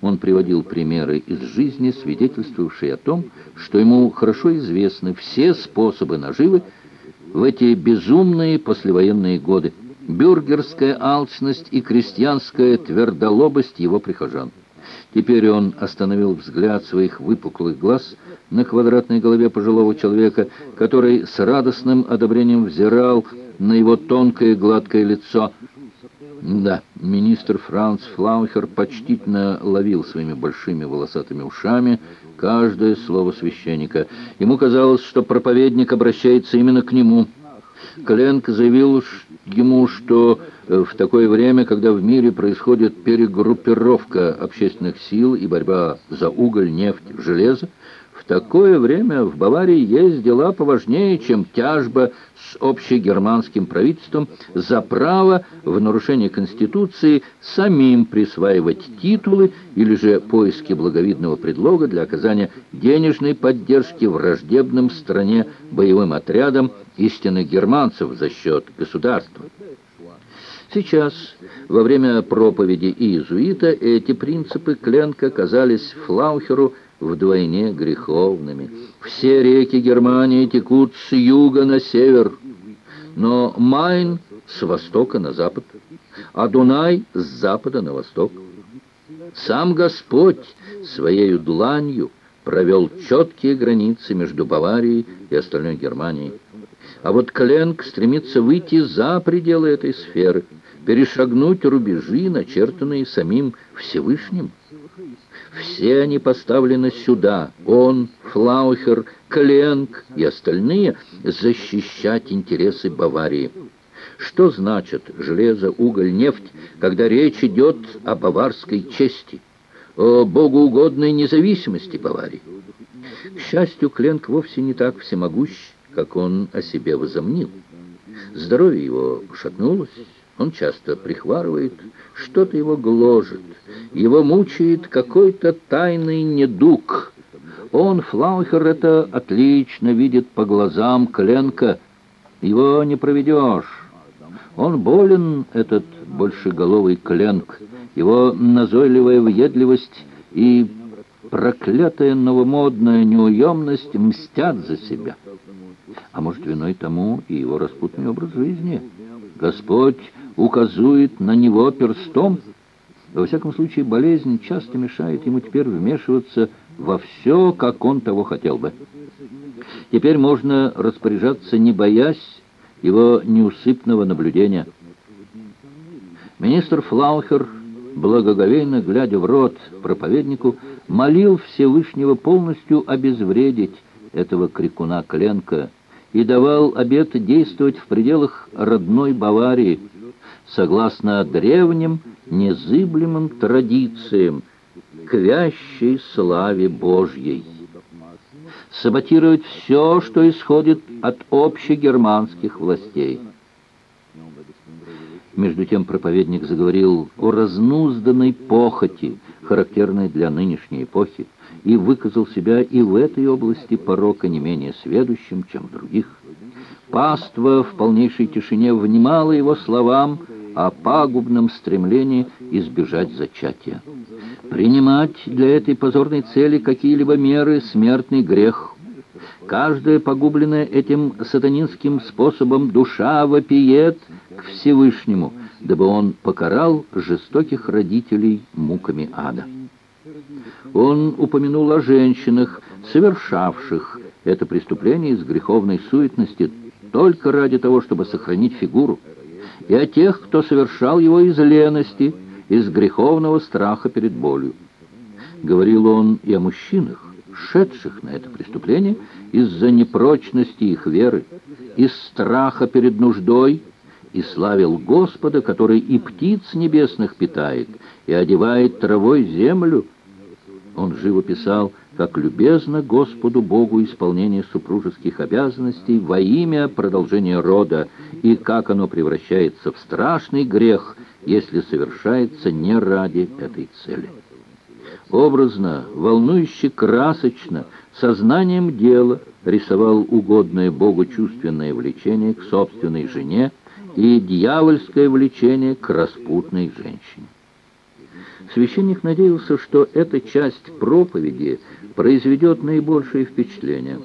Он приводил примеры из жизни, свидетельствовавшие о том, что ему хорошо известны все способы наживы в эти безумные послевоенные годы, бюргерская алчность и крестьянская твердолобость его прихожан. Теперь он остановил взгляд своих выпуклых глаз на квадратной голове пожилого человека, который с радостным одобрением взирал на его тонкое гладкое лицо. Да, министр Франц Флаухер почтительно ловил своими большими волосатыми ушами каждое слово священника. Ему казалось, что проповедник обращается именно к нему. Кленк заявил ему, что в такое время, когда в мире происходит перегруппировка общественных сил и борьба за уголь, нефть, железо, в такое время в Баварии есть дела поважнее, чем тяжба с общегерманским правительством за право в нарушение Конституции самим присваивать титулы или же поиски благовидного предлога для оказания денежной поддержки враждебным стране боевым отрядам истинных германцев за счет государства. Сейчас, во время проповеди иезуита, эти принципы Кленка казались Флаухеру вдвойне греховными. Все реки Германии текут с юга на север, но Майн с востока на запад, а Дунай с запада на восток. Сам Господь своею дланью провел четкие границы между Баварией и остальной Германией. А вот Кленк стремится выйти за пределы этой сферы, перешагнуть рубежи, начертанные самим Всевышним. Все они поставлены сюда, он, Флаухер, Кленк и остальные, защищать интересы Баварии. Что значит железо, уголь, нефть, когда речь идет о баварской чести, о богоугодной независимости Баварии? К счастью, Кленк вовсе не так всемогущ, как он о себе возомнил. Здоровье его пошатнулось, он часто прихварывает, что-то его гложет, его мучает какой-то тайный недуг. Он, Флаухер, это отлично видит по глазам Кленка. Его не проведешь. Он болен, этот большеголовый Кленк. Его назойливая въедливость и проклятая новомодная неуемность мстят за себя. А может, виной тому и его распутный образ жизни? Господь указует на него перстом. Во всяком случае, болезнь часто мешает ему теперь вмешиваться во все, как он того хотел бы. Теперь можно распоряжаться, не боясь его неусыпного наблюдения. Министр Флаухер, благоговейно глядя в рот проповеднику, молил Всевышнего полностью обезвредить этого крикуна Кленка и давал обет действовать в пределах родной Баварии, согласно древним незыблемым традициям к вящей славе Божьей. Саботировать все, что исходит от общегерманских властей. Между тем проповедник заговорил о разнузданной похоти, характерной для нынешней эпохи, и выказал себя и в этой области порока не менее сведущим, чем в других. Паства в полнейшей тишине внимала его словам, о пагубном стремлении избежать зачатия. Принимать для этой позорной цели какие-либо меры – смертный грех. Каждая погубленная этим сатанинским способом душа вопиет к Всевышнему, дабы он покарал жестоких родителей муками ада. Он упомянул о женщинах, совершавших это преступление из греховной суетности только ради того, чтобы сохранить фигуру и о тех, кто совершал его из лености, из греховного страха перед болью. Говорил он и о мужчинах, шедших на это преступление из-за непрочности их веры, из страха перед нуждой, и славил Господа, который и птиц небесных питает, и одевает травой землю. Он живо писал как любезно Господу Богу исполнение супружеских обязанностей во имя продолжения рода, и как оно превращается в страшный грех, если совершается не ради этой цели. Образно, волнующе, красочно, сознанием дела рисовал угодное Богу чувственное влечение к собственной жене и дьявольское влечение к распутной женщине. Священник надеялся, что эта часть проповеди произведет наибольшее впечатление.